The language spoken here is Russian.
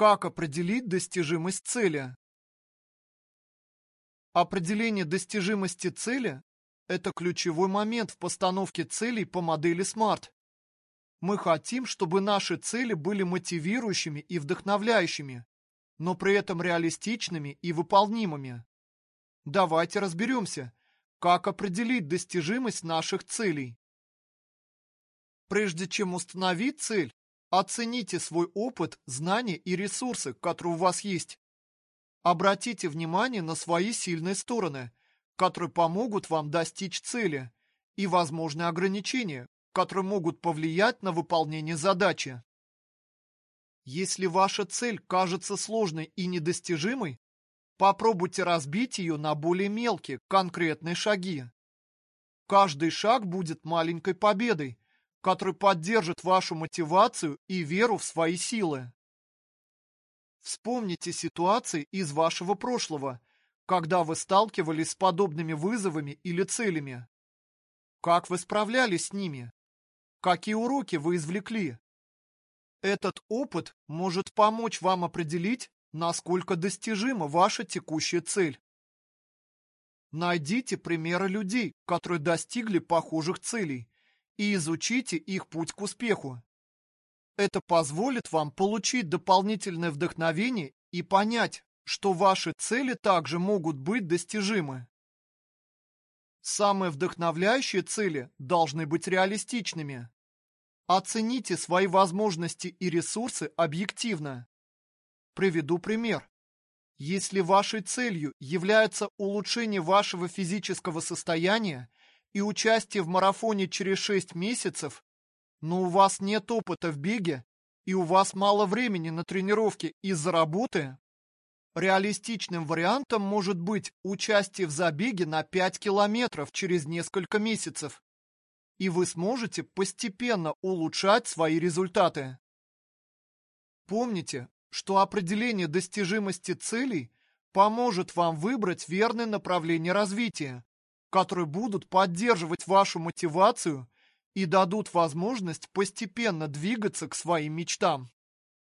Как определить достижимость цели? Определение достижимости цели – это ключевой момент в постановке целей по модели SMART. Мы хотим, чтобы наши цели были мотивирующими и вдохновляющими, но при этом реалистичными и выполнимыми. Давайте разберемся, как определить достижимость наших целей. Прежде чем установить цель, оцените свой опыт, знания и ресурсы, которые у вас есть. Обратите внимание на свои сильные стороны, которые помогут вам достичь цели, и возможные ограничения, которые могут повлиять на выполнение задачи. Если ваша цель кажется сложной и недостижимой, попробуйте разбить ее на более мелкие, конкретные шаги. Каждый шаг будет маленькой победой, которая поддержит вашу мотивацию и веру в свои силы. Вспомните ситуации из вашего прошлого, когда вы сталкивались с подобными вызовами или целями. Как вы справлялись с ними? Какие уроки вы извлекли? Этот опыт может помочь вам определить, насколько достижима ваша текущая цель. Найдите примеры людей, которые достигли похожих целей, и изучите их путь к успеху. Это позволит вам получить дополнительное вдохновение и понять, что ваши цели также могут быть достижимы. Самые вдохновляющие цели должны быть реалистичными. Оцените свои возможности и ресурсы объективно. Приведу пример. Если вашей целью является улучшение вашего физического состояния и участие в марафоне через 6 месяцев, но у вас нет опыта в беге, и у вас мало времени на тренировки из-за работы, реалистичным вариантом может быть участие в забеге на 5 километров через несколько месяцев, и вы сможете постепенно улучшать свои результаты. Помните, что определение достижимости целей поможет вам выбрать верное направление развития, которые будут поддерживать вашу мотивацию и дадут возможность постепенно двигаться к своим мечтам.